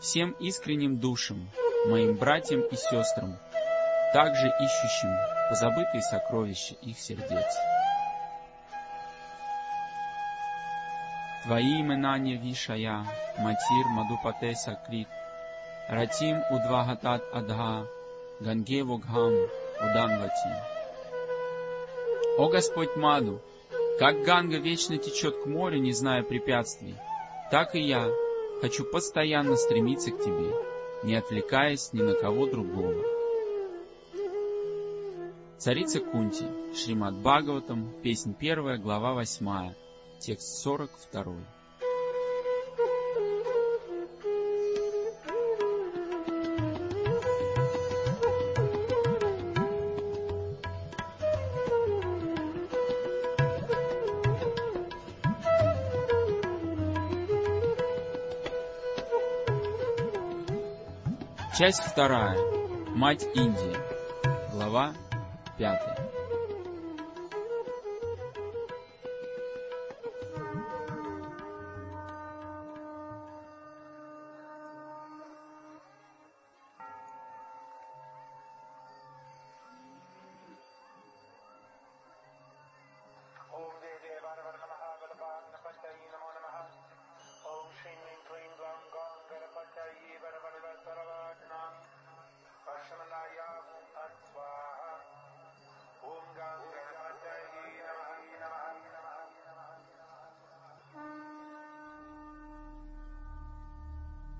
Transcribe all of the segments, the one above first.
Всем искренним душам, моим братьям и сестрам, также ищущим позабытые сокровища их сердец. Твои имена не вишая, Матир Мадупате Сакрит, Ратим Удвагатат Адха, Ганге Вогхам Уданвати. О Господь Маду, как Ганга вечно течет к морю, не зная препятствий, так и я Хочу постоянно стремиться к Тебе, не отвлекаясь ни на кого другого. Царица Кунти, Шримад Бхагаватам, песнь 1, глава 8, текст 42. Часть вторая. Мать Индии. Глава пятая.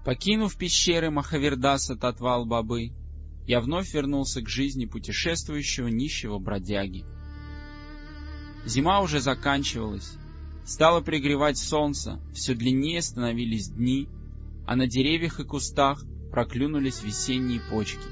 Покинув пещеры Махавердаса Татвал Бабы, я вновь вернулся к жизни путешествующего нищего бродяги. Зима уже заканчивалась, стало пригревать солнце, все длиннее становились дни, а на деревьях и кустах проклюнулись весенние почки.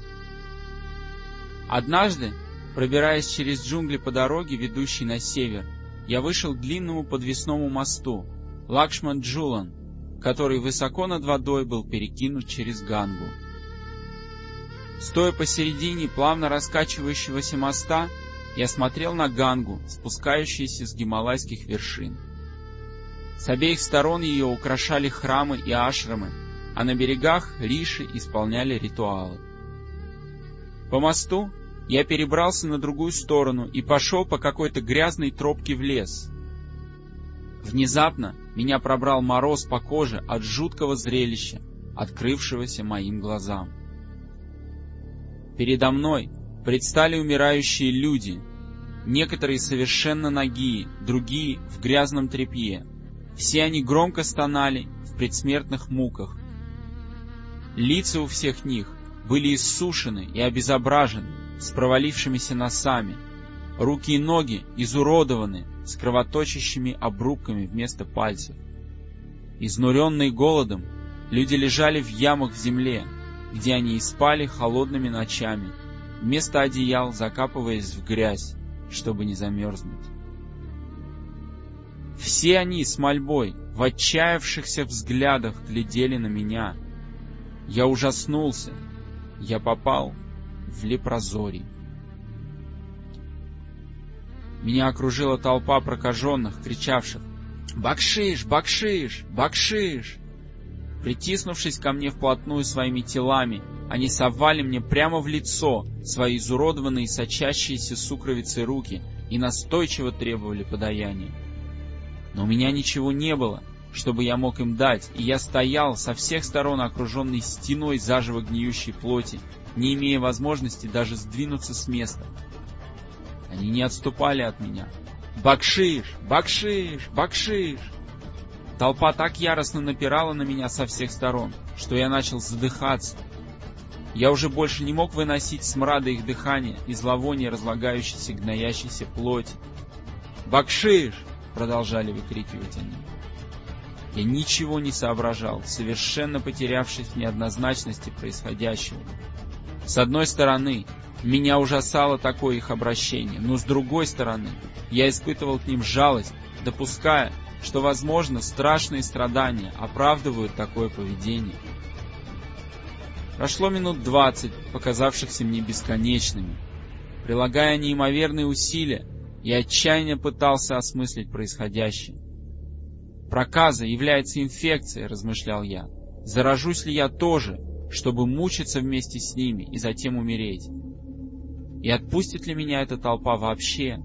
Однажды, пробираясь через джунгли по дороге, ведущей на север, я вышел к длинному подвесному мосту, Лакшман Джулан, который высоко над водой был перекинут через Гангу. Стоя посередине плавно раскачивающегося моста, я смотрел на Гангу, спускающуюся с гималайских вершин. С обеих сторон ее украшали храмы и ашрамы, а на берегах риши исполняли ритуалы. По мосту я перебрался на другую сторону и пошел по какой-то грязной тропке в лес. Внезапно меня пробрал мороз по коже от жуткого зрелища, открывшегося моим глазам. Передо мной предстали умирающие люди, некоторые совершенно нагие, другие в грязном тряпье. Все они громко стонали в предсмертных муках. Лица у всех них были иссушены и обезображены, с провалившимися носами. Руки и ноги изуродованы, с кровоточащими обрубками вместо пальцев. Изнуренные голодом, люди лежали в ямах в земле, где они и спали холодными ночами, вместо одеял закапываясь в грязь, чтобы не замерзнуть. Все они с мольбой, в отчаявшихся взглядах глядели на меня. Я ужаснулся. Я попал в лепрозорий. Меня окружила толпа прокаженных, кричавших «Бакшиш! Бакшиш! Бакшиш!» Притиснувшись ко мне вплотную своими телами, они совали мне прямо в лицо свои изуродованные сочащиеся сукровицей руки и настойчиво требовали подаяния. Но у меня ничего не было, чтобы я мог им дать, и я стоял со всех сторон окруженный стеной заживо гниющей плоти, не имея возможности даже сдвинуться с места. Они не отступали от меня. «Бакшиш! Бакшиш! Бакшиш!» Толпа так яростно напирала на меня со всех сторон, что я начал задыхаться. Я уже больше не мог выносить смрада их дыхания и зловония разлагающейся гноящейся плоти. «Бакшиш!» — продолжали выкрикивать они. Я ничего не соображал, совершенно потерявшись в неоднозначности происходящего. С одной стороны, меня ужасало такое их обращение, но с другой стороны, я испытывал к ним жалость, допуская, что, возможно, страшные страдания оправдывают такое поведение. Прошло минут двадцать, показавшихся мне бесконечными. Прилагая неимоверные усилия, я отчаянно пытался осмыслить происходящее. Проказа является инфекцией, размышлял я. Заражусь ли я тоже, чтобы мучиться вместе с ними и затем умереть? И отпустит ли меня эта толпа вообще?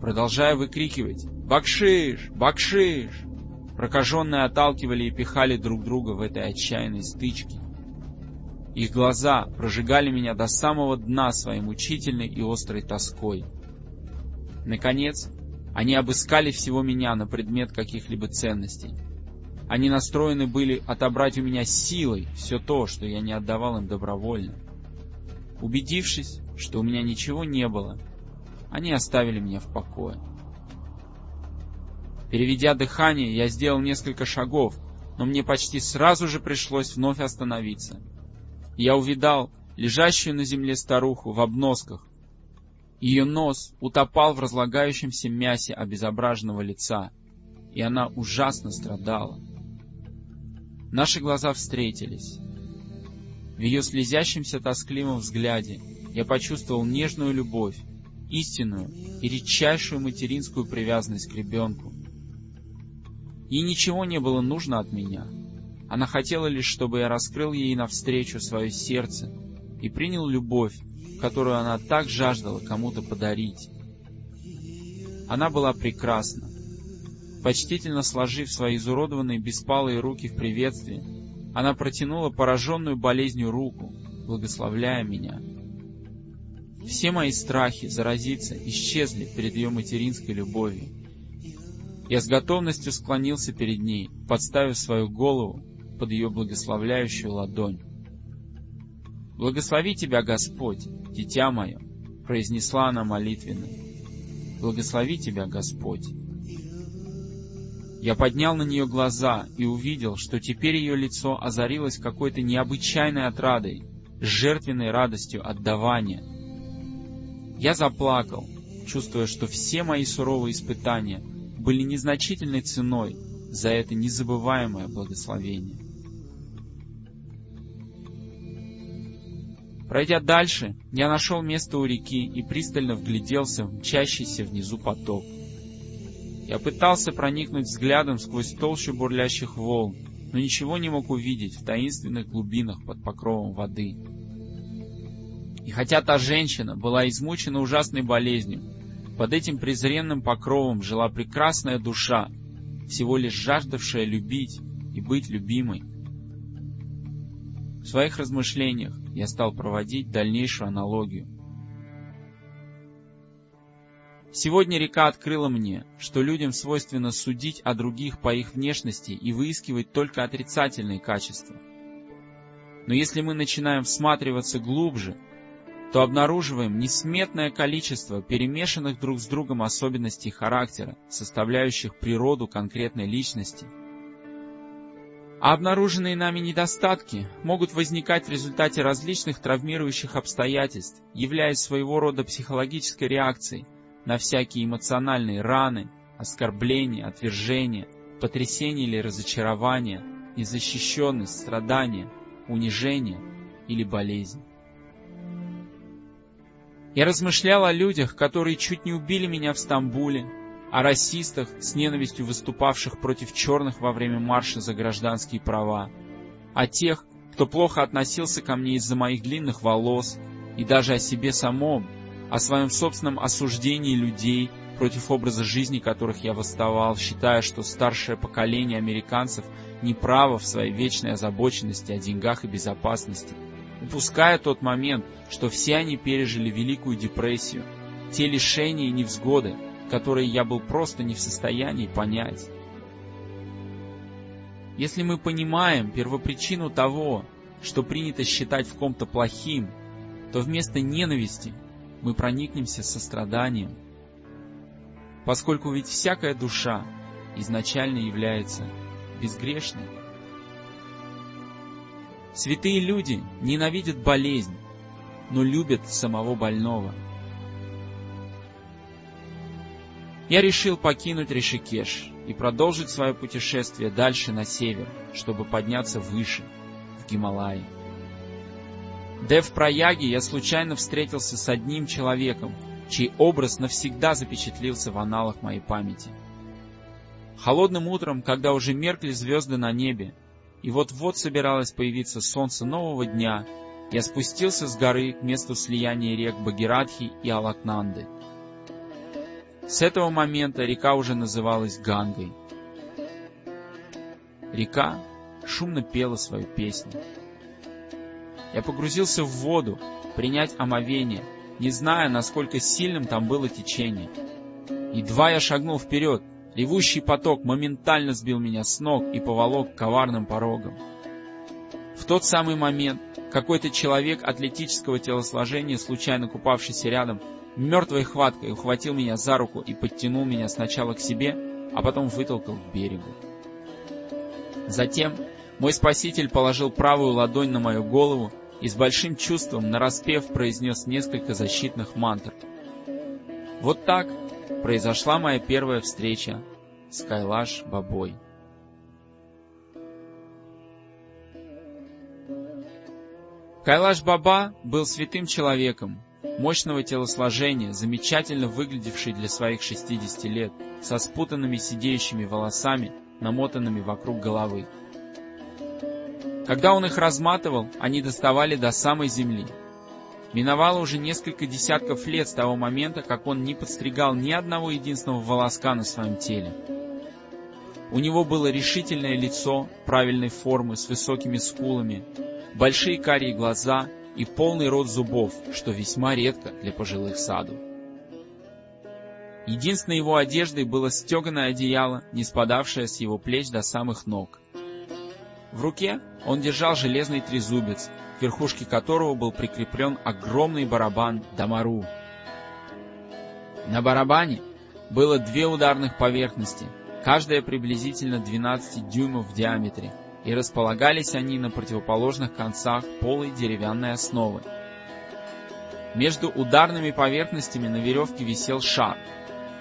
Продолжая выкрикивать «Бакшиш! Бакшиш!», прокаженные отталкивали и пихали друг друга в этой отчаянной стычке. Их глаза прожигали меня до самого дна своей мучительной и острой тоской. Наконец, они обыскали всего меня на предмет каких-либо ценностей. Они настроены были отобрать у меня силой все то, что я не отдавал им добровольно. Убедившись, что у меня ничего не было, они оставили меня в покое. Переведя дыхание, я сделал несколько шагов, но мне почти сразу же пришлось вновь остановиться. Я увидал лежащую на земле старуху в обносках. Ее нос утопал в разлагающемся мясе обезображенного лица, и она ужасно страдала. Наши глаза встретились. В ее слезящемся тоскливом взгляде я почувствовал нежную любовь, истинную и редчайшую материнскую привязанность к ребенку. Ей ничего не было нужно от меня. Она хотела лишь, чтобы я раскрыл ей навстречу свое сердце и принял любовь, которую она так жаждала кому-то подарить. Она была прекрасна. Почтительно сложив свои изуродованные беспалые руки в приветствии, она протянула пораженную болезнью руку, благословляя меня. Все мои страхи заразиться исчезли перед ее материнской любовью. Я с готовностью склонился перед ней, подставив свою голову под ее благословляющую ладонь. «Благослови тебя, Господь, дитя мое!» — произнесла она молитвенно. «Благослови тебя, Господь!» Я поднял на нее глаза и увидел, что теперь ее лицо озарилось какой-то необычайной отрадой, жертвенной радостью отдавания. Я заплакал, чувствуя, что все мои суровые испытания были незначительной ценой за это незабываемое благословение. Пройдя дальше, я нашел место у реки и пристально вгляделся в мчащийся внизу поток. Я пытался проникнуть взглядом сквозь толщу бурлящих волн, но ничего не мог увидеть в таинственных глубинах под покровом воды. И хотя та женщина была измучена ужасной болезнью, под этим презренным покровом жила прекрасная душа, всего лишь жаждавшая любить и быть любимой. В своих размышлениях я стал проводить дальнейшую аналогию. Сегодня река открыла мне, что людям свойственно судить о других по их внешности и выискивать только отрицательные качества. Но если мы начинаем всматриваться глубже, то обнаруживаем несметное количество перемешанных друг с другом особенностей характера, составляющих природу конкретной личности. А обнаруженные нами недостатки могут возникать в результате различных травмирующих обстоятельств, являясь своего рода психологической реакцией на всякие эмоциональные раны, оскорбления, отвержения, потрясения или разочарования, незащищенность, страдания, унижение или болезнь. Я размышлял о людях, которые чуть не убили меня в Стамбуле, о расистах, с ненавистью выступавших против черных во время марша за гражданские права, о тех, кто плохо относился ко мне из-за моих длинных волос, и даже о себе самом, о своем собственном осуждении людей против образа жизни которых я восставал, считая, что старшее поколение американцев не право в своей вечной озабоченности о деньгах и безопасности, упуская тот момент, что все они пережили Великую депрессию, те лишения и невзгоды, которые я был просто не в состоянии понять. Если мы понимаем первопричину того, что принято считать в ком-то плохим, то вместо ненависти мы проникнемся состраданием. Поскольку ведь всякая душа изначально является безгрешной. Святые люди ненавидят болезнь, но любят самого больного. Я решил покинуть Ришикеш и продолжить свое путешествие дальше на север, чтобы подняться выше, в Гималаи. Да в Праяге я случайно встретился с одним человеком, чей образ навсегда запечатлился в аналах моей памяти. Холодным утром, когда уже меркли звезды на небе, и вот-вот собиралось появиться солнце нового дня, я спустился с горы к месту слияния рек Багиратхи и Алакнанды. С этого момента река уже называлась Гангой. Река шумно пела свою песню. Я погрузился в воду, принять омовение, не зная, насколько сильным там было течение. Едва я шагнул вперед, ревущий поток моментально сбил меня с ног и поволок коварным порогом. В тот самый момент какой-то человек атлетического телосложения, случайно купавшийся рядом, мертвой хваткой ухватил меня за руку и подтянул меня сначала к себе, а потом вытолкал к берегу. Затем мой спаситель положил правую ладонь на мою голову и с большим чувством нараспев произнес несколько защитных мантр. Вот так произошла моя первая встреча с Кайлаш Бабой. Кайлаш Баба был святым человеком, мощного телосложения, замечательно выглядевший для своих 60 лет, со спутанными сидеющими волосами, намотанными вокруг головы. Когда он их разматывал, они доставали до самой земли. Миновало уже несколько десятков лет с того момента, как он не подстригал ни одного единственного волоска на своем теле. У него было решительное лицо правильной формы с высокими скулами, большие карие глаза и полный рот зубов, что весьма редко для пожилых саду. Единственной его одеждой было стеганое одеяло, не спадавшее с его плеч до самых ног. В руке он держал железный трезубец, к верхушке которого был прикреплен огромный барабан Дамару. На барабане было две ударных поверхности, каждая приблизительно 12 дюймов в диаметре, и располагались они на противоположных концах полой деревянной основы. Между ударными поверхностями на веревке висел шар.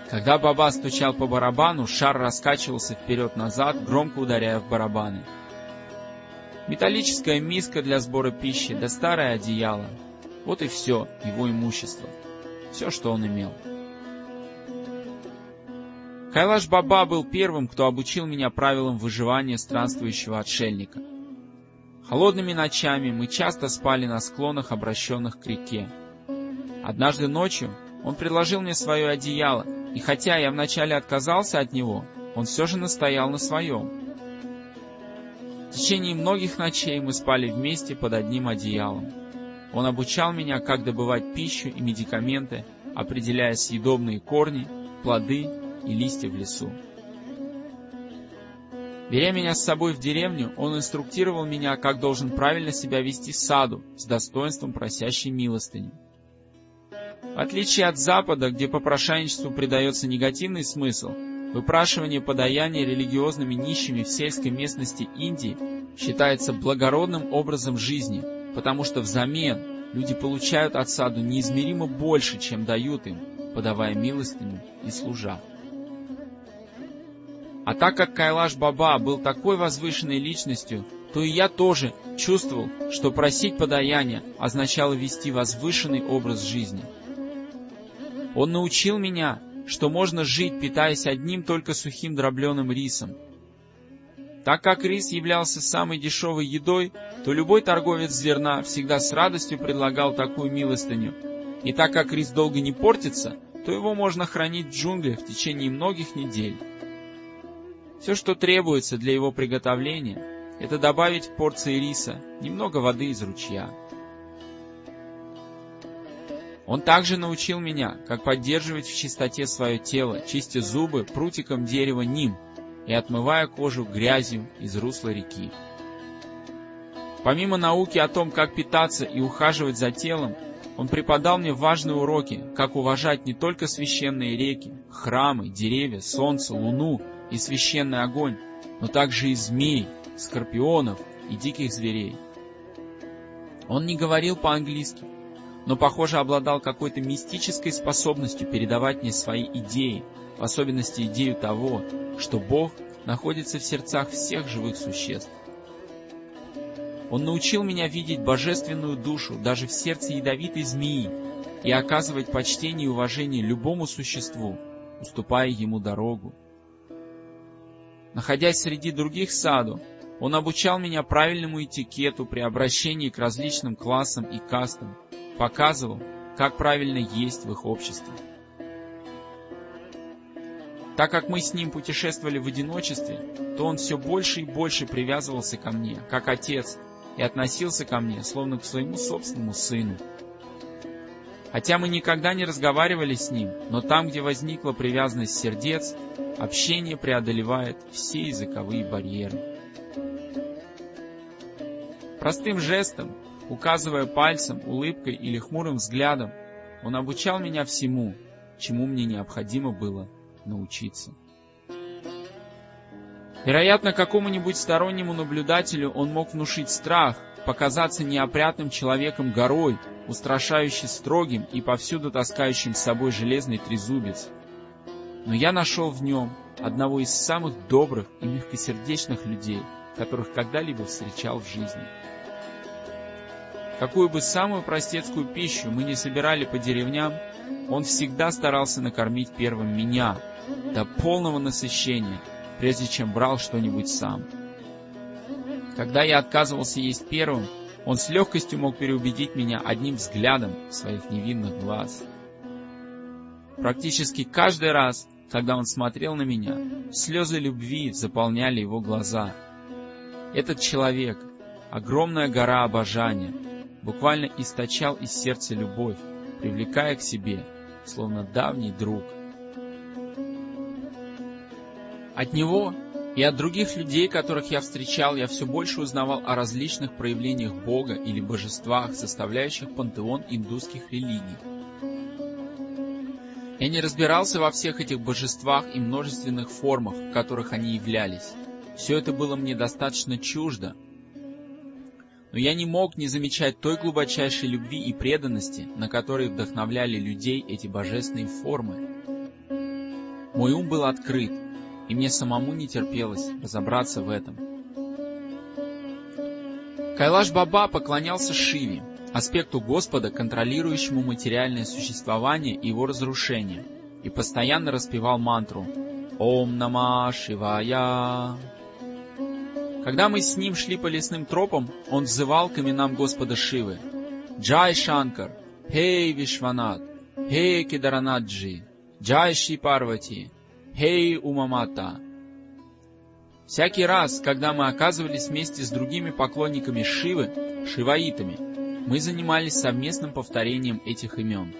Когда Баба стучал по барабану, шар раскачивался вперед-назад, громко ударяя в барабаны. Металлическая миска для сбора пищи, да старое одеяло. Вот и все его имущество. Все, что он имел. Кайлаш Баба был первым, кто обучил меня правилам выживания странствующего отшельника. Холодными ночами мы часто спали на склонах, обращенных к реке. Однажды ночью он предложил мне свое одеяло, и хотя я вначале отказался от него, он все же настоял на своем. В течение многих ночей мы спали вместе под одним одеялом. Он обучал меня, как добывать пищу и медикаменты, определяя съедобные корни, плоды и листья в лесу. Беря меня с собой в деревню, он инструктировал меня, как должен правильно себя вести в саду, с достоинством просящей милостыню. В отличие от Запада, где попрошайничеству придается негативный смысл, выпрашивание подаяния религиозными нищими в сельской местности Индии считается благородным образом жизни, потому что взамен люди получают от саду неизмеримо больше, чем дают им, подавая милостыню и служа. А так как Кайлаш Баба был такой возвышенной личностью, то и я тоже чувствовал, что просить подаяния означало вести возвышенный образ жизни. Он научил меня, что можно жить, питаясь одним только сухим дробленым рисом. Так как рис являлся самой дешевой едой, то любой торговец зерна всегда с радостью предлагал такую милостыню. И так как рис долго не портится, то его можно хранить в джунглях в течение многих недель. Все, что требуется для его приготовления, это добавить в порции риса немного воды из ручья. Он также научил меня, как поддерживать в чистоте свое тело, чистя зубы прутиком дерева ним и отмывая кожу грязью из русла реки. Помимо науки о том, как питаться и ухаживать за телом, он преподал мне важные уроки, как уважать не только священные реки, храмы, деревья, солнце, луну и священный огонь, но также и змей, скорпионов и диких зверей. Он не говорил по-английски, но, похоже, обладал какой-то мистической способностью передавать мне свои идеи, в особенности идею того, что Бог находится в сердцах всех живых существ. Он научил меня видеть божественную душу даже в сердце ядовитой змеи и оказывать почтение и уважение любому существу, уступая ему дорогу. Находясь среди других саду, он обучал меня правильному этикету при обращении к различным классам и кастам, показывал, как правильно есть в их обществе. Так как мы с ним путешествовали в одиночестве, то он все больше и больше привязывался ко мне, как отец, и относился ко мне, словно к своему собственному сыну. Хотя мы никогда не разговаривали с ним, но там, где возникла привязанность сердец, общение преодолевает все языковые барьеры. Простым жестом, указывая пальцем, улыбкой или хмурым взглядом, он обучал меня всему, чему мне необходимо было научиться. Вероятно, какому-нибудь стороннему наблюдателю он мог внушить страх, показаться неопрятным человеком горой, устрашающий строгим и повсюду таскающим с собой железный трезубец. Но я нашел в нем одного из самых добрых и мягкосердечных людей, которых когда-либо встречал в жизни. Какую бы самую простецкую пищу мы не собирали по деревням, он всегда старался накормить первым меня, до полного насыщения, прежде чем брал что-нибудь сам. Когда я отказывался есть первым, он с легкостью мог переубедить меня одним взглядом своих невинных глаз. Практически каждый раз, когда он смотрел на меня, слезы любви заполняли его глаза. Этот человек, огромная гора обожания, буквально источал из сердца любовь, привлекая к себе, словно давний друг. От него и от других людей, которых я встречал, я все больше узнавал о различных проявлениях Бога или божествах, составляющих пантеон индусских религий. Я не разбирался во всех этих божествах и множественных формах, в которых они являлись. Все это было мне достаточно чуждо, но я не мог не замечать той глубочайшей любви и преданности, на которые вдохновляли людей эти божественные формы. Мой ум был открыт, и мне самому не терпелось разобраться в этом. Кайлаш Баба поклонялся Шиве, аспекту Господа, контролирующему материальное существование и его разрушение, и постоянно распевал мантру «Ом Нама Шивая». Когда мы с ним шли по лесным тропам, он взывал к именам Господа Шивы. Джай Шанкар, Хей Вишванат, Хей Кедаранаджи, Джай Ши Парвати, Хей Умамата. Всякий раз, когда мы оказывались вместе с другими поклонниками Шивы, шиваитами, мы занимались совместным повторением этих имен.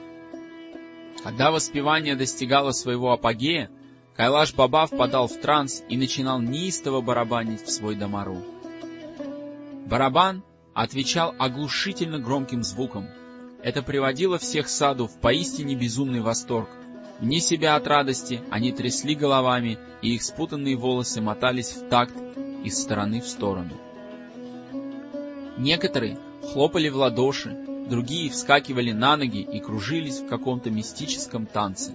Когда воспевание достигало своего апогея, Кайлаш Баба впадал в транс и начинал неистово барабанить в свой домару. Барабан отвечал оглушительно громким звуком. Это приводило всех саду в поистине безумный восторг. Вне себя от радости они трясли головами, и их спутанные волосы мотались в такт из стороны в сторону. Некоторые хлопали в ладоши, другие вскакивали на ноги и кружились в каком-то мистическом танце.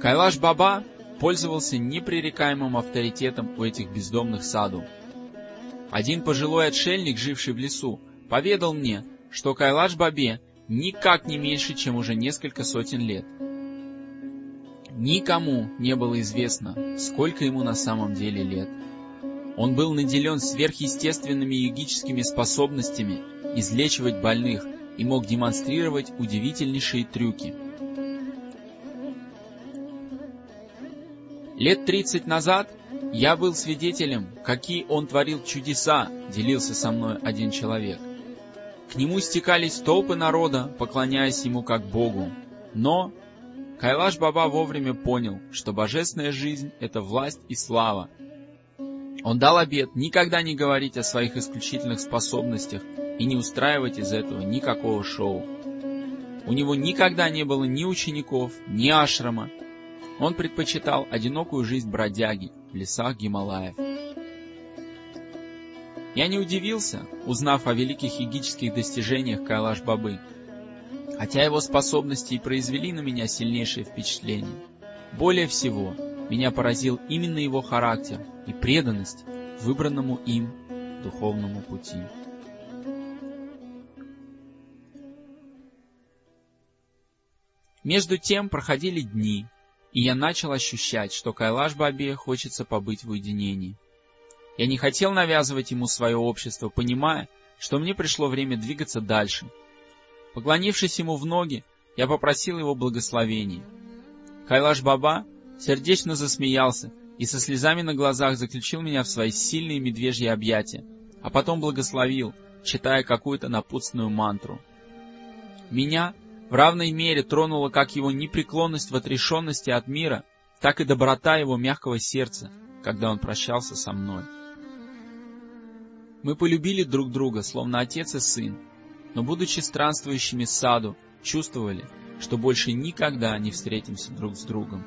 Кайлаш Баба пользовался непререкаемым авторитетом у этих бездомных саду. Один пожилой отшельник, живший в лесу, поведал мне, что Кайлаш Бабе никак не меньше, чем уже несколько сотен лет. Никому не было известно, сколько ему на самом деле лет. Он был наделен сверхъестественными йогическими способностями излечивать больных и мог демонстрировать удивительнейшие трюки — Лет тридцать назад я был свидетелем, какие он творил чудеса, делился со мной один человек. К нему стекались толпы народа, поклоняясь ему как Богу. Но Кайлаш Баба вовремя понял, что божественная жизнь — это власть и слава. Он дал обет никогда не говорить о своих исключительных способностях и не устраивать из этого никакого шоу. У него никогда не было ни учеников, ни ашрама, Он предпочитал одинокую жизнь бродяги в лесах Гималаев. Я не удивился, узнав о великих йогических достижениях Кайлаш-Бабы, хотя его способности и произвели на меня сильнейшее впечатление. Более всего, меня поразил именно его характер и преданность выбранному им духовному пути. Между тем проходили дни, и я начал ощущать, что Кайлаш-Бабе хочется побыть в уединении. Я не хотел навязывать ему свое общество, понимая, что мне пришло время двигаться дальше. Поклонившись ему в ноги, я попросил его благословения. Кайлаш-Баба сердечно засмеялся и со слезами на глазах заключил меня в свои сильные медвежьи объятия, а потом благословил, читая какую-то напутственную мантру. Меня в равной мере тронула как его непреклонность в отрешенности от мира, так и доброта его мягкого сердца, когда он прощался со мной. Мы полюбили друг друга, словно отец и сын, но, будучи странствующими саду, чувствовали, что больше никогда не встретимся друг с другом.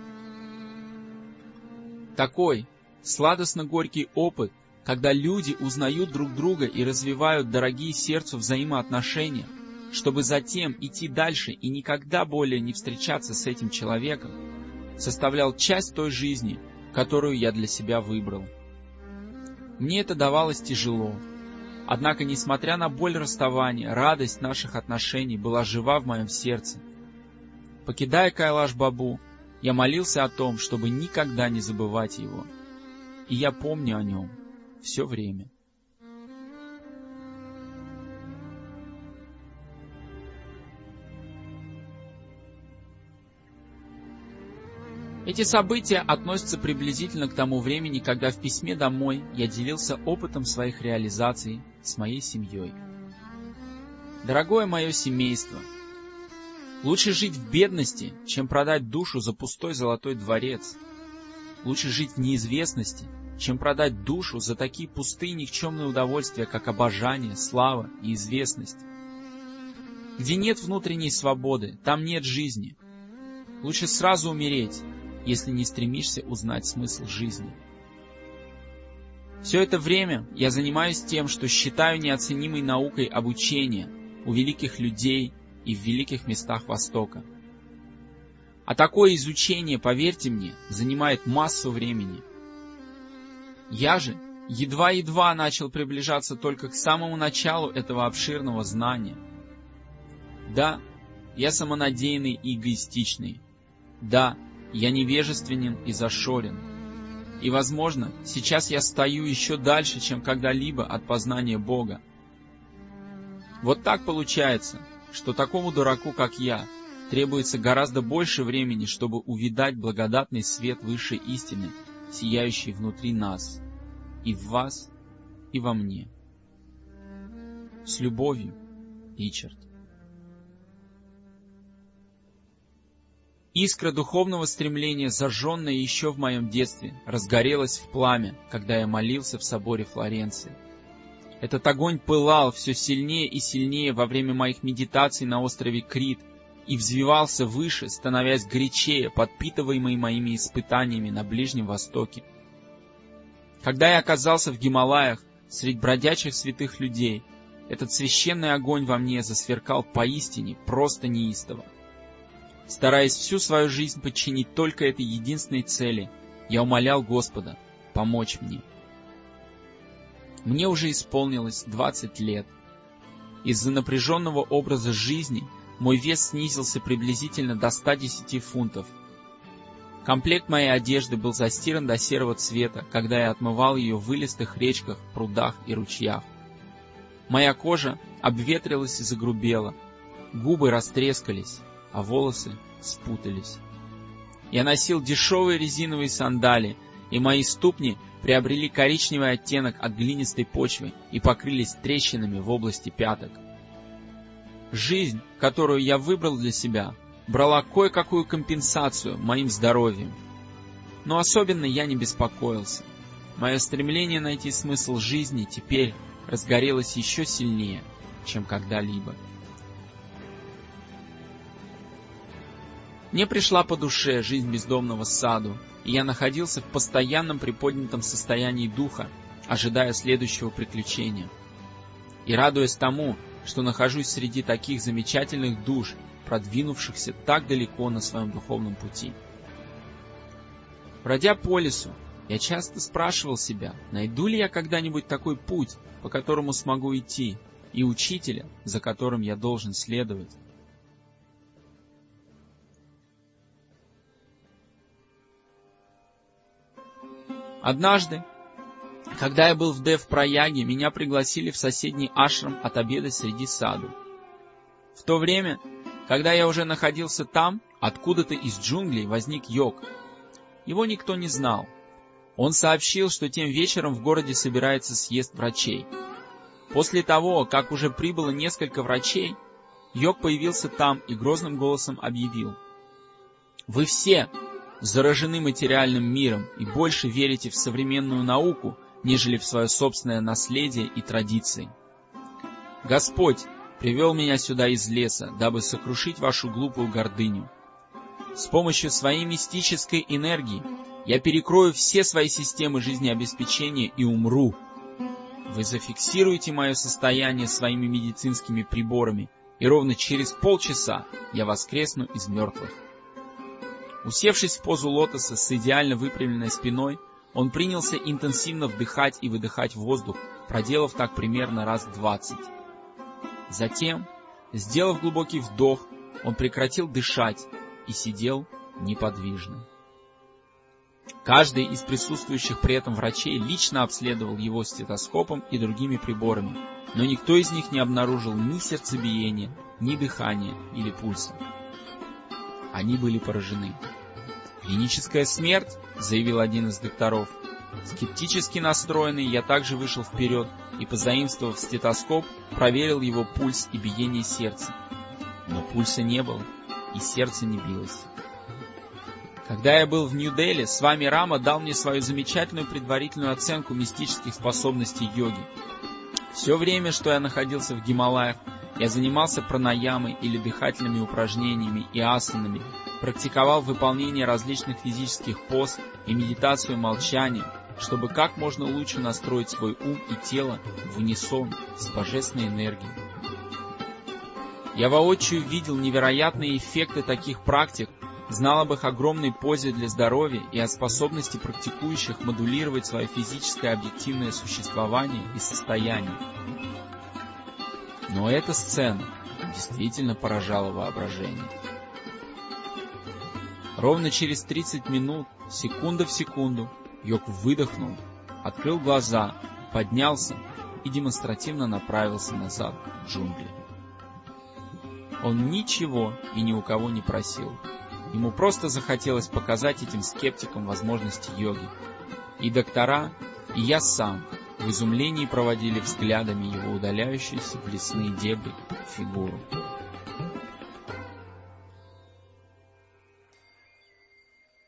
Такой сладостно-горький опыт, когда люди узнают друг друга и развивают дорогие сердцу взаимоотношения — чтобы затем идти дальше и никогда более не встречаться с этим человеком, составлял часть той жизни, которую я для себя выбрал. Мне это давалось тяжело. Однако, несмотря на боль расставания, радость наших отношений была жива в моем сердце. Покидая Кайлаш-Бабу, я молился о том, чтобы никогда не забывать его. И я помню о нем все время. Эти события относятся приблизительно к тому времени, когда в письме домой я делился опытом своих реализаций с моей семьей. Дорогое мое семейство, лучше жить в бедности, чем продать душу за пустой золотой дворец. Лучше жить в неизвестности, чем продать душу за такие пустые никчемные удовольствия, как обожание, слава и известность. Где нет внутренней свободы, там нет жизни. Лучше сразу умереть, если не стремишься узнать смысл жизни. Все это время я занимаюсь тем, что считаю неоценимой наукой обучения у великих людей и в великих местах Востока. А такое изучение, поверьте мне, занимает массу времени. Я же едва-едва начал приближаться только к самому началу этого обширного знания. Да, я самонадеянный и эгоистичный. Да, я невежественен и зашорен. И, возможно, сейчас я стою еще дальше, чем когда-либо от познания Бога. Вот так получается, что такому дураку, как я, требуется гораздо больше времени, чтобы увидать благодатный свет высшей истины, сияющий внутри нас, и в вас, и во мне. С любовью, Ричард. Искра духовного стремления, зажженная еще в моем детстве, разгорелась в пламя, когда я молился в соборе Флоренции. Этот огонь пылал все сильнее и сильнее во время моих медитаций на острове Крит и взвивался выше, становясь горячее, подпитываемый моими испытаниями на Ближнем Востоке. Когда я оказался в Гималаях, среди бродячих святых людей, этот священный огонь во мне засверкал поистине просто неистово. Стараясь всю свою жизнь подчинить только этой единственной цели, я умолял Господа помочь мне. Мне уже исполнилось 20 лет. Из-за напряженного образа жизни мой вес снизился приблизительно до 110 фунтов. Комплект моей одежды был застиран до серого цвета, когда я отмывал ее в вылистых речках, прудах и ручьях. Моя кожа обветрилась и загрубела, губы растрескались, а волосы спутались. Я носил дешевые резиновые сандали, и мои ступни приобрели коричневый оттенок от глинистой почвы и покрылись трещинами в области пяток. Жизнь, которую я выбрал для себя, брала кое-какую компенсацию моим здоровьем. Но особенно я не беспокоился. Мое стремление найти смысл жизни теперь разгорелось еще сильнее, чем когда-либо. Мне пришла по душе жизнь бездомного саду, и я находился в постоянном приподнятом состоянии духа, ожидая следующего приключения. И радуясь тому, что нахожусь среди таких замечательных душ, продвинувшихся так далеко на своем духовном пути. Бродя по лесу, я часто спрашивал себя, найду ли я когда-нибудь такой путь, по которому смогу идти, и учителя, за которым я должен следовать. Однажды, когда я был в Дев-Праяге, меня пригласили в соседний ашрам отобедать среди саду. В то время, когда я уже находился там, откуда-то из джунглей возник йог. Его никто не знал. Он сообщил, что тем вечером в городе собирается съезд врачей. После того, как уже прибыло несколько врачей, йог появился там и грозным голосом объявил. «Вы все, заражены материальным миром и больше верите в современную науку, нежели в свое собственное наследие и традиции. Господь привел меня сюда из леса, дабы сокрушить вашу глупую гордыню. С помощью своей мистической энергии я перекрою все свои системы жизнеобеспечения и умру. Вы зафиксируете мое состояние своими медицинскими приборами, и ровно через полчаса я воскресну из мертвых. Усевшись в позу лотоса с идеально выпрямленной спиной, он принялся интенсивно вдыхать и выдыхать воздух, проделав так примерно раз двадцать. Затем, сделав глубокий вдох, он прекратил дышать и сидел неподвижно. Каждый из присутствующих при этом врачей лично обследовал его стетоскопом и другими приборами, но никто из них не обнаружил ни сердцебиения, ни дыхания или пульса. Они были поражены. «Клиническая смерть», — заявил один из докторов. Скептически настроенный, я также вышел вперед и, позаимствовав стетоскоп, проверил его пульс и биение сердца. Но пульса не было, и сердце не билось. Когда я был в Нью-Дели, с вами Рама дал мне свою замечательную предварительную оценку мистических способностей йоги. Все время, что я находился в Гималаях, я занимался пранаямой или дыхательными упражнениями и асанами, практиковал выполнение различных физических поз и медитацию молчания, чтобы как можно лучше настроить свой ум и тело в унисон с божественной энергией. Я воочию видел невероятные эффекты таких практик, знал об их огромной пользе для здоровья и о способности практикующих модулировать свое физическое объективное существование и состояние. Но эта сцена действительно поражала воображение. Ровно через 30 минут, секунда в секунду, Йок выдохнул, открыл глаза, поднялся и демонстративно направился назад в джунгли. Он ничего и ни у кого не просил. Ему просто захотелось показать этим скептикам возможности йоги. И доктора, и я сам в изумлении проводили взглядами его удаляющуюся в лесные дебри фигуру.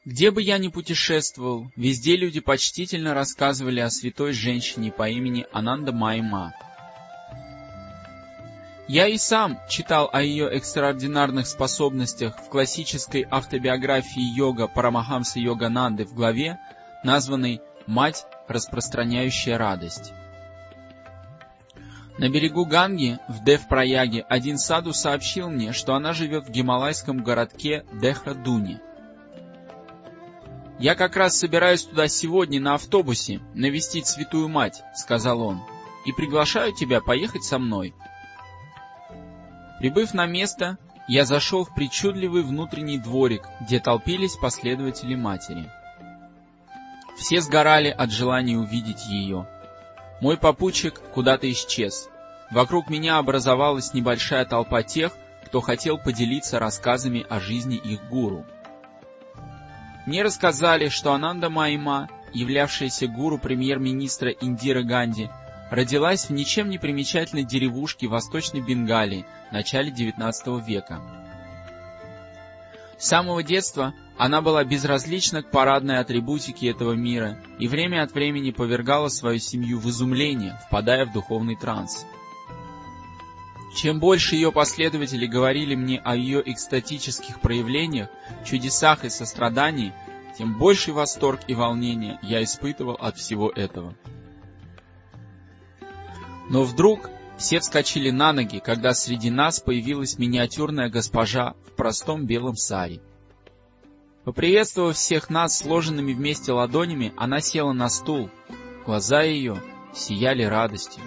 Где бы я ни путешествовал, везде люди почтительно рассказывали о святой женщине по имени Ананда Майма. Я и сам читал о ее экстраординарных способностях в классической автобиографии йога Парамахамса Йогананды в главе, названной «Мать распространяющая радость. На берегу Ганги, в Дев-Праяге, один саду сообщил мне, что она живет в гималайском городке Дехрадуни. «Я как раз собираюсь туда сегодня на автобусе навестить Святую Мать», — сказал он, — «и приглашаю тебя поехать со мной». Прибыв на место, я зашел в причудливый внутренний дворик, где толпились последователи матери. Все сгорали от желания увидеть ее. Мой попутчик куда-то исчез. Вокруг меня образовалась небольшая толпа тех, кто хотел поделиться рассказами о жизни их гуру. Мне рассказали, что Ананда Майма, являвшаяся гуру премьер-министра Индиры Ганди, родилась в ничем не примечательной деревушке Восточной Бенгалии в начале XIX века. С самого детства она была безразлична к парадной атрибутике этого мира и время от времени повергала свою семью в изумление, впадая в духовный транс. Чем больше ее последователи говорили мне о ее экстатических проявлениях, чудесах и сострадании, тем больший восторг и волнение я испытывал от всего этого. Но вдруг все вскочили на ноги, когда среди нас появилась миниатюрная госпожа в простом белом саре. Поприветствовав всех нас сложенными вместе ладонями, она села на стул. Глаза ее сияли радостью.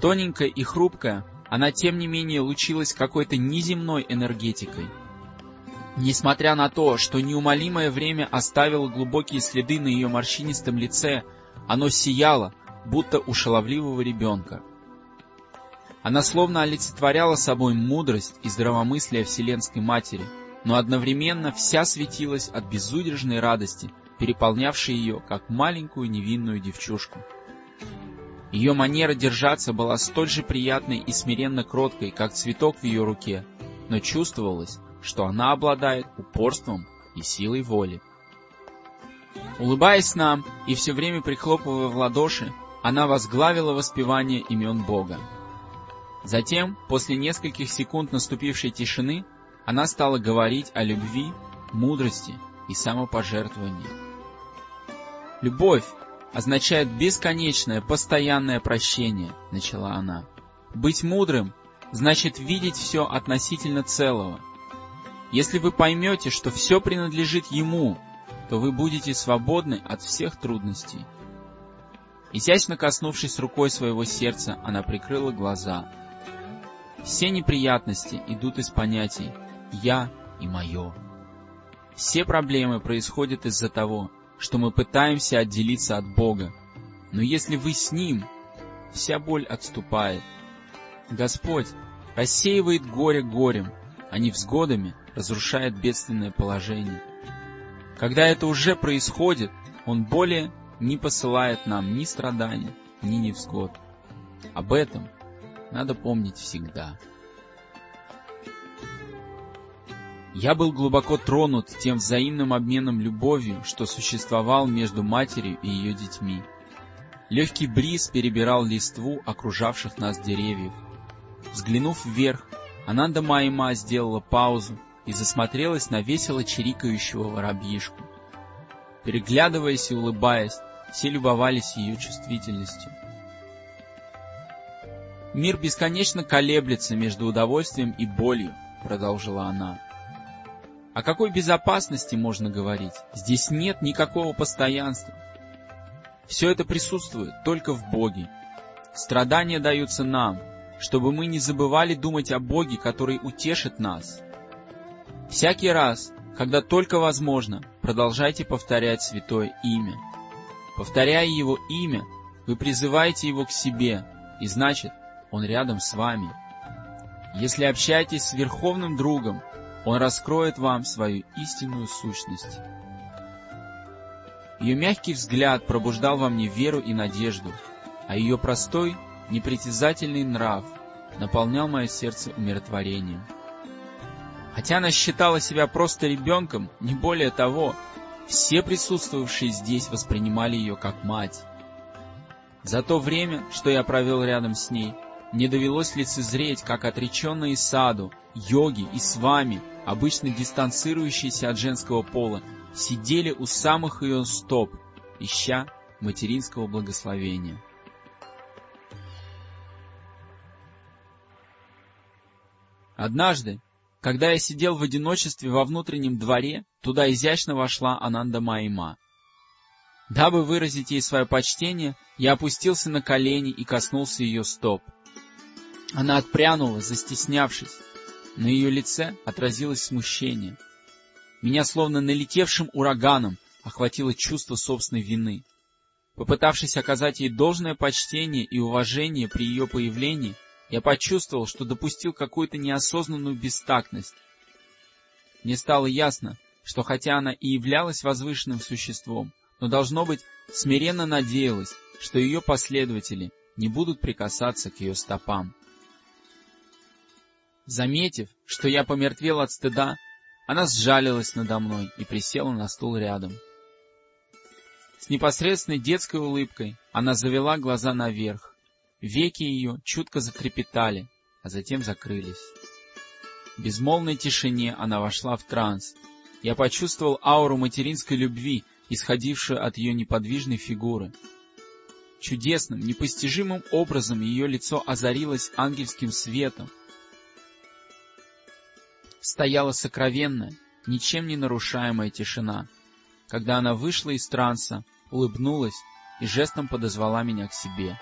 Тоненькая и хрупкая, она тем не менее лучилась какой-то неземной энергетикой. Несмотря на то, что неумолимое время оставило глубокие следы на ее морщинистом лице, оно сияло, будто у шаловливого ребенка. Она словно олицетворяла собой мудрость и здравомыслие Вселенской Матери, но одновременно вся светилась от безудержной радости, переполнявшей ее, как маленькую невинную девчушку. Ее манера держаться была столь же приятной и смиренно кроткой, как цветок в ее руке, но чувствовалось, что она обладает упорством и силой воли. Улыбаясь нам и все время прихлопывая в ладоши, она возглавила воспевание имен Бога. Затем, после нескольких секунд наступившей тишины, она стала говорить о любви, мудрости и самопожертвовании. Любовь означает бесконечное, постоянное прощение, начала она. Быть мудрым значит видеть все относительно целого. Если вы поймете, что все принадлежит Ему, то вы будете свободны от всех трудностей. Изящно коснувшись рукой своего сердца, она прикрыла глаза. Все неприятности идут из понятий «я» и «моё». Все проблемы происходят из-за того, что мы пытаемся отделиться от Бога. Но если вы с Ним, вся боль отступает. Господь рассеивает горе горем, а невзгодами разрушает бедственное положение. Когда это уже происходит, Он более не посылает нам ни страданий, ни невзгод. Об этом надо помнить всегда. Я был глубоко тронут тем взаимным обменом любовью, что существовал между матерью и ее детьми. Легкий бриз перебирал листву окружавших нас деревьев. Взглянув вверх, Ананда Майма сделала паузу и засмотрелась на весело чирикающего воробьишку. Переглядываясь и улыбаясь, все любовались ее чувствительностью. «Мир бесконечно колеблется между удовольствием и болью», — продолжила она. О какой безопасности можно говорить? Здесь нет никакого постоянства. Все это присутствует только в Боге. Страдания даются нам, чтобы мы не забывали думать о Боге, который утешит нас. Всякий раз, когда только возможно, продолжайте повторять святое имя. Повторяя его имя, вы призываете его к себе, и значит, он рядом с вами. Если общаетесь с верховным другом, он раскроет вам свою истинную сущность. Ее мягкий взгляд пробуждал во мне веру и надежду, а ее простой, непритязательный нрав наполнял мое сердце умиротворением. Хотя она считала себя просто ребенком, не более того, все присутствовавшие здесь воспринимали ее как мать. За то время, что я провел рядом с ней, мне довелось лицезреть, как отреченные саду, йоги и с вами обычно дистанцирующиеся от женского пола, сидели у самых ее стоп, ища материнского благословения. Однажды, когда я сидел в одиночестве во внутреннем дворе, туда изящно вошла Ананда Майма. Дабы выразить ей свое почтение, я опустился на колени и коснулся ее стоп. Она отпрянула, застеснявшись, на ее лице отразилось смущение. Меня словно налетевшим ураганом охватило чувство собственной вины. Попытавшись оказать ей должное почтение и уважение при ее появлении, я почувствовал, что допустил какую-то неосознанную бестактность. Мне стало ясно, что хотя она и являлась возвышенным существом, но, должно быть, смиренно надеялась, что ее последователи не будут прикасаться к ее стопам. Заметив, что я помертвел от стыда, она сжалилась надо мной и присела на стул рядом. С непосредственной детской улыбкой она завела глаза наверх. Веки ее чутко затрепетали, а затем закрылись. В безмолвной тишине она вошла в транс. Я почувствовал ауру материнской любви, исходившую от ее неподвижной фигуры. Чудесным, непостижимым образом ее лицо озарилось ангельским светом. Стояла сокровенная, ничем не нарушаемая тишина. Когда она вышла из транса, улыбнулась и жестом подозвала меня к себе.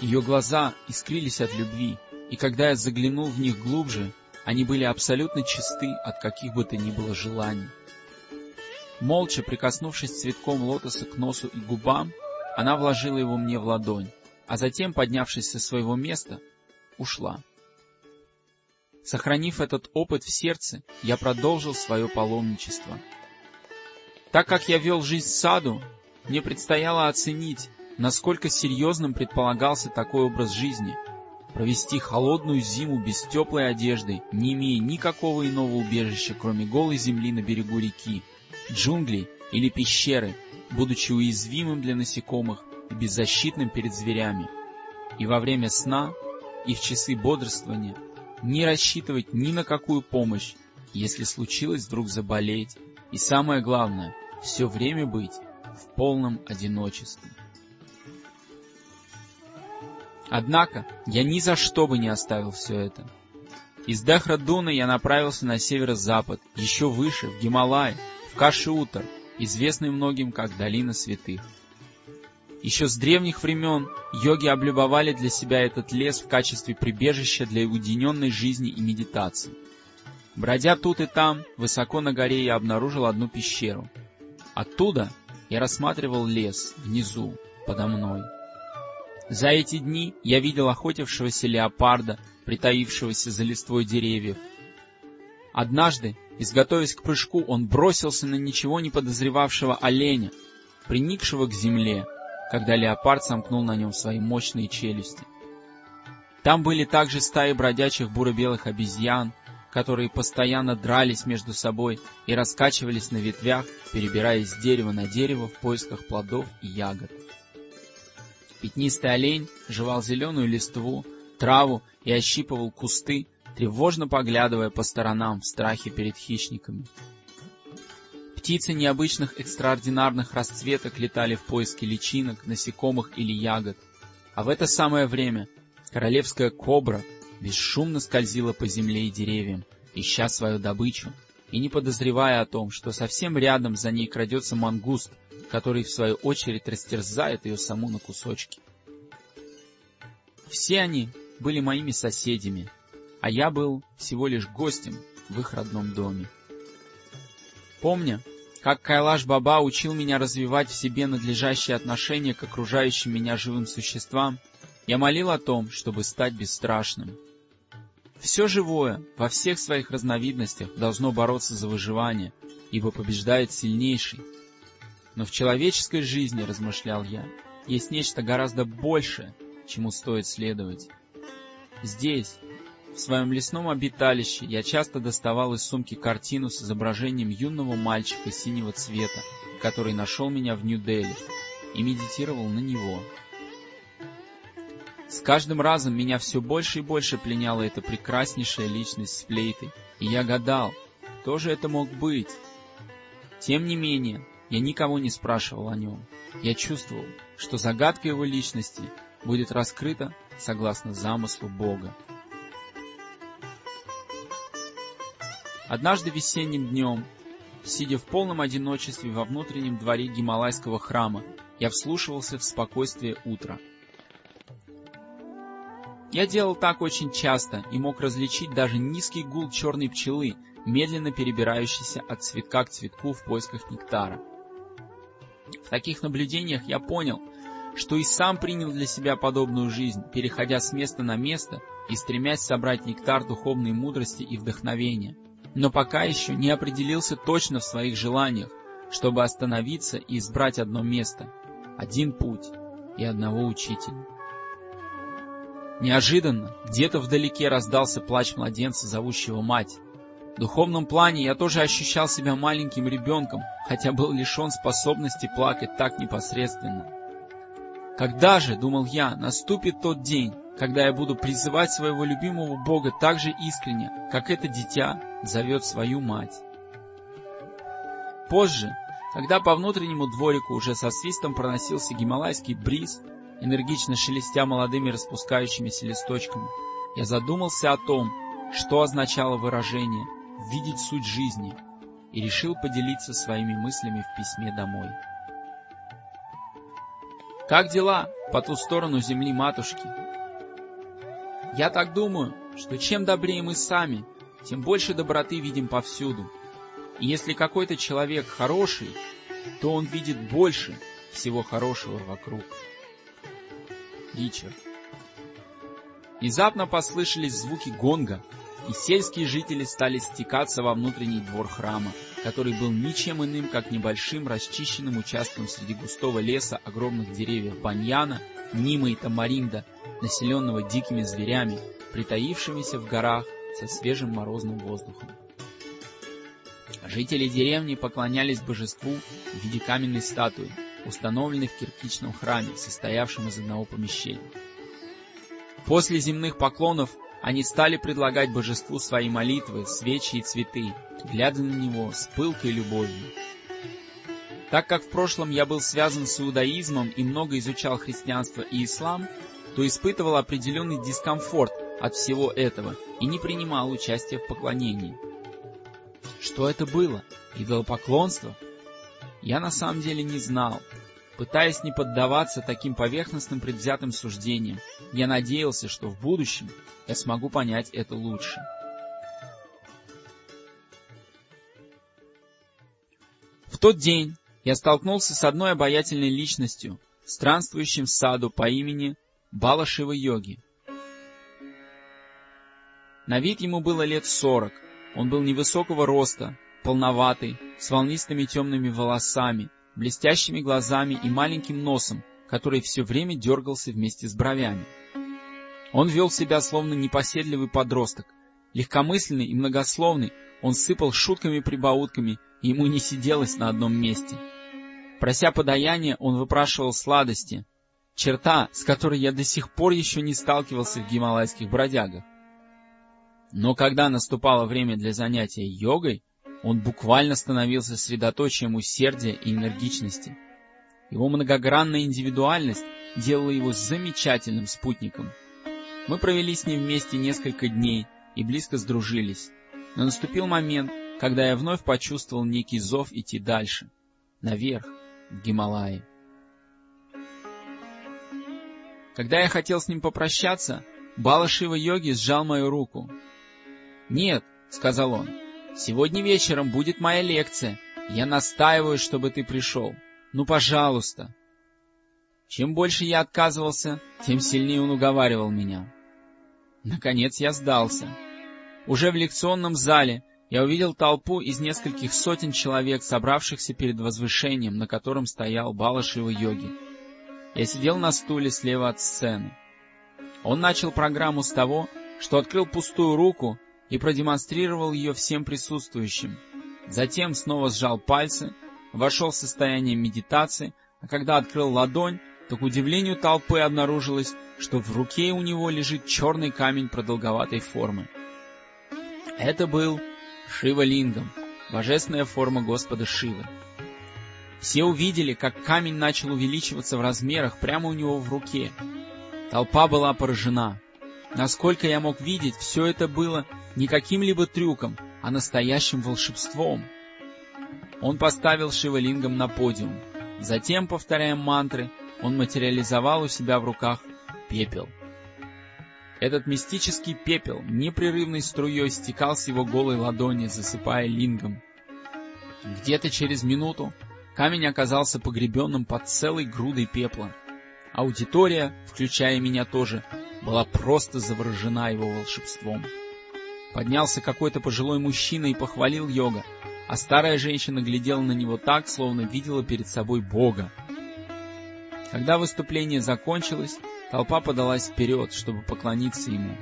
Ее глаза искрились от любви, и когда я заглянул в них глубже, они были абсолютно чисты от каких бы то ни было желаний. Молча прикоснувшись цветком лотоса к носу и губам, она вложила его мне в ладонь, а затем, поднявшись со своего места, ушла. Сохранив этот опыт в сердце, я продолжил свое паломничество. Так как я вел жизнь саду, мне предстояло оценить, насколько серьезным предполагался такой образ жизни. Провести холодную зиму без теплой одежды, не имея никакого иного убежища, кроме голой земли на берегу реки, джунглей или пещеры, будучи уязвимым для насекомых и беззащитным перед зверями. И во время сна, и в часы бодрствования не рассчитывать ни на какую помощь, если случилось вдруг заболеть, и самое главное, все время быть в полном одиночестве. Однако я ни за что бы не оставил все это. Из Дахрадуна я направился на северо-запад, еще выше, в Гималай, в Кашиутар, известный многим как Долина Святых. Еще с древних времен йоги облюбовали для себя этот лес в качестве прибежища для уединенной жизни и медитации. Бродя тут и там, высоко на горе я обнаружил одну пещеру. Оттуда я рассматривал лес внизу, подо мной. За эти дни я видел охотившегося леопарда, притаившегося за листвой деревьев. Однажды, изготовясь к прыжку, он бросился на ничего не подозревавшего оленя, приникшего к земле, когда леопард сомкнул на нем свои мощные челюсти. Там были также стаи бродячих буро-белых обезьян, которые постоянно дрались между собой и раскачивались на ветвях, перебираясь с дерева на дерево в поисках плодов и ягод. Пятнистый олень жевал зеленую листву, траву и ощипывал кусты, тревожно поглядывая по сторонам в страхе перед хищниками. Птицы необычных экстраординарных расцветок летали в поиске личинок, насекомых или ягод. А в это самое время королевская кобра бесшумно скользила по земле и деревьям, ища свою добычу, и не подозревая о том, что совсем рядом за ней крадется мангуст, который в свою очередь растерзает ее саму на кусочки. Все они были моими соседями, а я был всего лишь гостем в их родном доме. Помня, как Кайлаш Баба учил меня развивать в себе надлежащее отношение к окружающим меня живым существам, я молил о том, чтобы стать бесстрашным. Все живое, во всех своих разновидностях, должно бороться за выживание, ибо побеждает сильнейший. Но в человеческой жизни, размышлял я, есть нечто гораздо большее, чему стоит следовать. Здесь, в своем лесном обиталище я часто доставал из сумки картину с изображением юного мальчика синего цвета, который нашел меня в Нью-Дели, и медитировал на него. С каждым разом меня все больше и больше пленяла эта прекраснейшая личность с флейтой, и я гадал, кто же это мог быть. Тем не менее, я никого не спрашивал о нем. Я чувствовал, что загадка его личности будет раскрыта согласно замыслу Бога. Однажды весенним днем, сидя в полном одиночестве во внутреннем дворе Гималайского храма, я вслушивался в спокойствие утра. Я делал так очень часто и мог различить даже низкий гул черной пчелы, медленно перебирающейся от цветка к цветку в поисках нектара. В таких наблюдениях я понял, что и сам принял для себя подобную жизнь, переходя с места на место и стремясь собрать нектар духовной мудрости и вдохновения но пока еще не определился точно в своих желаниях, чтобы остановиться и избрать одно место, один путь и одного учителя. Неожиданно где-то вдалеке раздался плач младенца, зовущего мать. В духовном плане я тоже ощущал себя маленьким ребенком, хотя был лишен способности плакать так непосредственно. Когда же, думал я, наступит тот день, когда я буду призывать своего любимого Бога так же искренне, как это дитя зовет свою мать. Позже, когда по внутреннему дворику уже со свистом проносился гималайский бриз, энергично шелестя молодыми распускающимися листочками, я задумался о том, что означало выражение «видеть суть жизни» и решил поделиться своими мыслями в письме домой. Как дела по ту сторону земли матушки? Я так думаю, что чем добрее мы сами, тем больше доброты видим повсюду. И если какой-то человек хороший, то он видит больше всего хорошего вокруг. Ричард. Внезапно послышались звуки гонга, и сельские жители стали стекаться во внутренний двор храма, который был ничем иным, как небольшим расчищенным участком среди густого леса огромных деревьев баньяна, нима и тамаринда, населенного дикими зверями, притаившимися в горах со свежим морозным воздухом. Жители деревни поклонялись божеству в виде каменной статуи, установленной в кирпичном храме, состоявшем из одного помещения. После земных поклонов они стали предлагать божеству свои молитвы, свечи и цветы, глядя на него с пылкой любовью. Так как в прошлом я был связан с иудаизмом и много изучал христианство и ислам, то испытывал определенный дискомфорт от всего этого и не принимал участия в поклонении. Что это было? Идолопоклонство? Я на самом деле не знал, Пытаясь не поддаваться таким поверхностным предвзятым суждениям, я надеялся, что в будущем я смогу понять это лучше. В тот день я столкнулся с одной обаятельной личностью, странствующим в саду по имени Балашева Йоги. На вид ему было лет сорок. Он был невысокого роста, полноватый, с волнистыми темными волосами, блестящими глазами и маленьким носом, который все время дергался вместе с бровями. Он вел себя словно непоседливый подросток. Легкомысленный и многословный, он сыпал шутками-прибаутками, и ему не сиделось на одном месте. Прося подаяния, он выпрашивал сладости, черта, с которой я до сих пор еще не сталкивался в гималайских бродягах. Но когда наступало время для занятия йогой, он буквально становился средоточием усердия и энергичности. Его многогранная индивидуальность делала его замечательным спутником. Мы провели с ним вместе несколько дней и близко сдружились. Но наступил момент, когда я вновь почувствовал некий зов идти дальше, наверх, в Гималаи. Когда я хотел с ним попрощаться, Балашива Йоги сжал мою руку. «Нет», — сказал он, Сегодня вечером будет моя лекция. Я настаиваю, чтобы ты пришел. Ну, пожалуйста. Чем больше я отказывался, тем сильнее он уговаривал меня. Наконец я сдался. Уже в лекционном зале я увидел толпу из нескольких сотен человек, собравшихся перед возвышением, на котором стоял Балашева йоги. Я сидел на стуле слева от сцены. Он начал программу с того, что открыл пустую руку и продемонстрировал ее всем присутствующим. Затем снова сжал пальцы, вошел в состояние медитации, а когда открыл ладонь, то к удивлению толпы обнаружилось, что в руке у него лежит черный камень продолговатой формы. Это был Шива-лингам, божественная форма Господа Шивы. Все увидели, как камень начал увеличиваться в размерах прямо у него в руке. Толпа была поражена. Насколько я мог видеть, все это было не каким-либо трюком, а настоящим волшебством. Он поставил Шивалингам на подиум. Затем, повторяя мантры, он материализовал у себя в руках пепел. Этот мистический пепел непрерывной струей стекал с его голой ладони, засыпая лингом. Где-то через минуту камень оказался погребенным под целой грудой пепла. Аудитория, включая меня тоже, была просто заворожена его волшебством. Поднялся какой-то пожилой мужчина и похвалил йога, а старая женщина глядела на него так, словно видела перед собой Бога. Когда выступление закончилось, толпа подалась вперед, чтобы поклониться ему.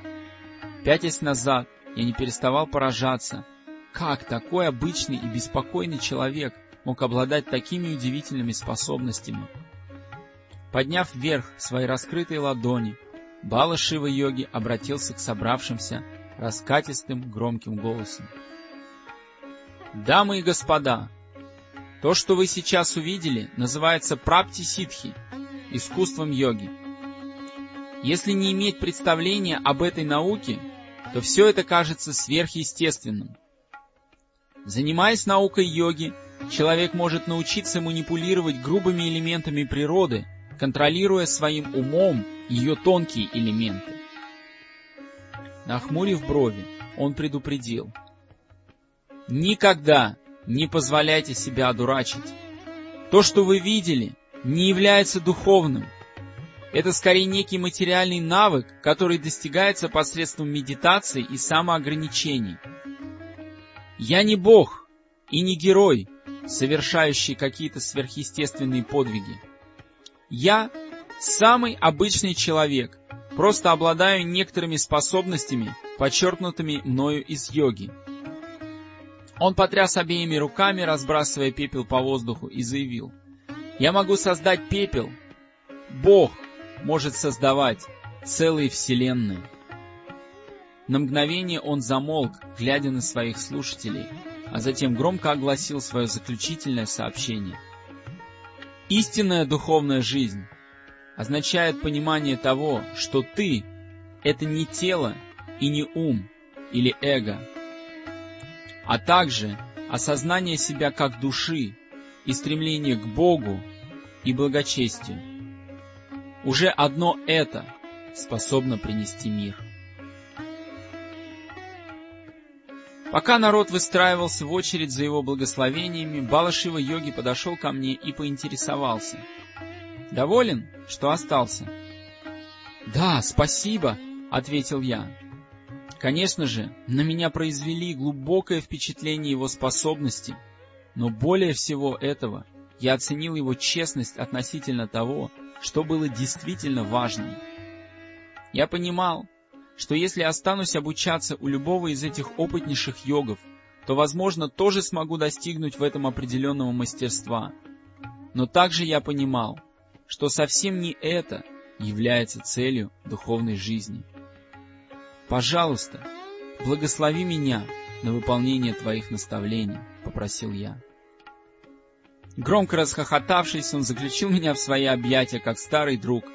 Пятясь назад, я не переставал поражаться, как такой обычный и беспокойный человек мог обладать такими удивительными способностями. Подняв вверх свои раскрытые ладони, Бала Шива Йоги обратился к собравшимся раскатистым громким голосом. Дамы и господа, то, что вы сейчас увидели, называется прапти ситхи, искусством йоги. Если не иметь представления об этой науке, то все это кажется сверхъестественным. Занимаясь наукой йоги, человек может научиться манипулировать грубыми элементами природы, контролируя своим умом ее тонкие элементы. Нахмурив брови, он предупредил. Никогда не позволяйте себя одурачить. То, что вы видели, не является духовным. Это скорее некий материальный навык, который достигается посредством медитации и самоограничений. Я не бог и не герой, совершающий какие-то сверхъестественные подвиги. Я самый обычный человек, просто обладаю некоторыми способностями, подчеркнутыми мною из йоги. Он потряс обеими руками, разбрасывая пепел по воздуху, и заявил, «Я могу создать пепел. Бог может создавать целые вселенные». На мгновение он замолк, глядя на своих слушателей, а затем громко огласил свое заключительное сообщение. Истинная духовная жизнь означает понимание того, что ты — это не тело и не ум или эго, а также осознание себя как души и стремление к Богу и благочестию. Уже одно это способно принести мир. Пока народ выстраивался в очередь за его благословениями, Балашива йоги подошел ко мне и поинтересовался. «Доволен, что остался?» «Да, спасибо», — ответил я. Конечно же, на меня произвели глубокое впечатление его способности, но более всего этого я оценил его честность относительно того, что было действительно важным. Я понимал, что если останусь обучаться у любого из этих опытнейших йогов, то, возможно, тоже смогу достигнуть в этом определенного мастерства. Но также я понимал, что совсем не это является целью духовной жизни. «Пожалуйста, благослови меня на выполнение твоих наставлений», — попросил я. Громко расхохотавшись, он заключил меня в свои объятия, как старый друг.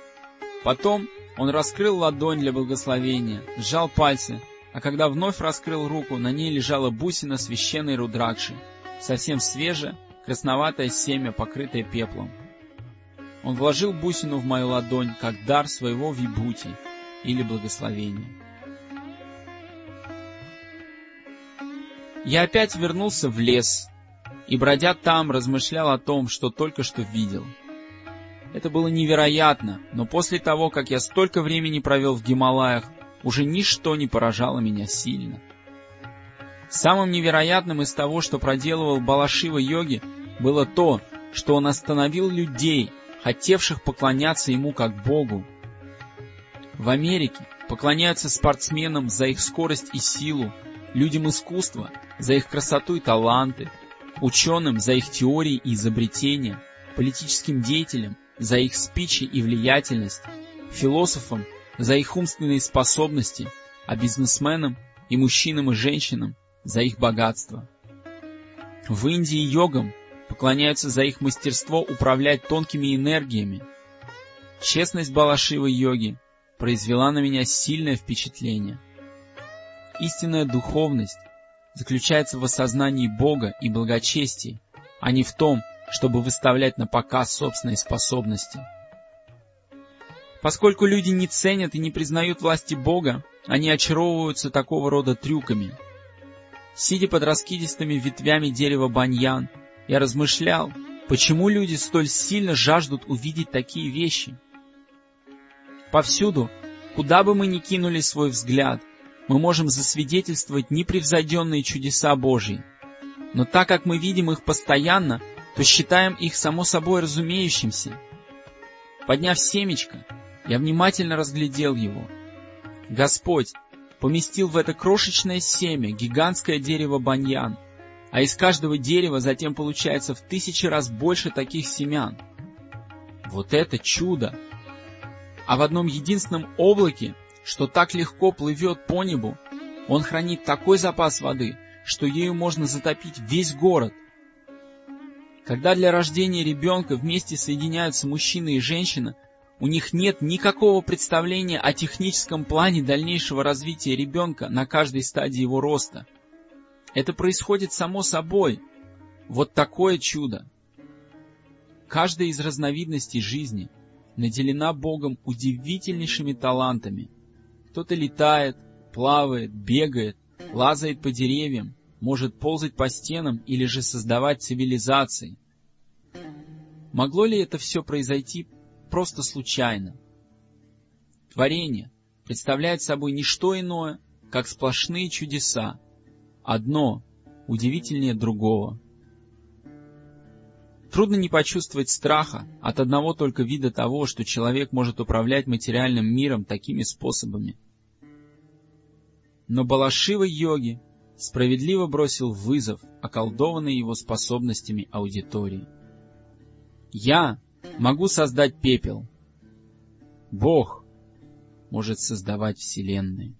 Потом он раскрыл ладонь для благословения, сжал пальцы, а когда вновь раскрыл руку, на ней лежала бусина священной рудракши, совсем свежее, красноватое семя, покрытое пеплом. Он вложил бусину в мою ладонь, как дар своего вибути или благословения. Я опять вернулся в лес и, бродя там, размышлял о том, что только что видел. Это было невероятно, но после того, как я столько времени провел в Гималаях, уже ничто не поражало меня сильно. Самым невероятным из того, что проделывал Балашива йоги, было то, что он остановил людей, хотевших поклоняться ему как Богу. В Америке поклоняются спортсменам за их скорость и силу, людям искусства за их красоту и таланты, ученым за их теории и изобретения, политическим деятелям за их спичи и влиятельность, философам за их умственные способности, а бизнесменам и мужчинам и женщинам за их богатство. В Индии йогам поклоняются за их мастерство управлять тонкими энергиями. Честность Балашивы йоги произвела на меня сильное впечатление. Истинная духовность заключается в осознании Бога и благочестии, а не в том, чтобы выставлять на показ собственные способности. Поскольку люди не ценят и не признают власти Бога, они очаровываются такого рода трюками. Сидя под раскидистыми ветвями дерева баньян, я размышлял, почему люди столь сильно жаждут увидеть такие вещи. Повсюду, куда бы мы ни кинули свой взгляд — мы можем засвидетельствовать непревзойденные чудеса Божьи. Но так как мы видим их постоянно, то считаем их само собой разумеющимся. Подняв семечко, я внимательно разглядел его. Господь поместил в это крошечное семя гигантское дерево баньян, а из каждого дерева затем получается в тысячи раз больше таких семян. Вот это чудо! А в одном единственном облаке, что так легко плывет по небу, он хранит такой запас воды, что ею можно затопить весь город. Когда для рождения ребенка вместе соединяются мужчина и женщина, у них нет никакого представления о техническом плане дальнейшего развития ребенка на каждой стадии его роста. Это происходит само собой. Вот такое чудо. Каждая из разновидностей жизни наделена Богом удивительнейшими талантами. Кто-то летает, плавает, бегает, лазает по деревьям, может ползать по стенам или же создавать цивилизации. Могло ли это все произойти просто случайно? Творение представляет собой не что иное, как сплошные чудеса, одно удивительнее другого. Трудно не почувствовать страха от одного только вида того, что человек может управлять материальным миром такими способами. Но Балашива йоги справедливо бросил вызов околдованной его способностями аудитории. Я могу создать пепел. Бог может создавать вселенные.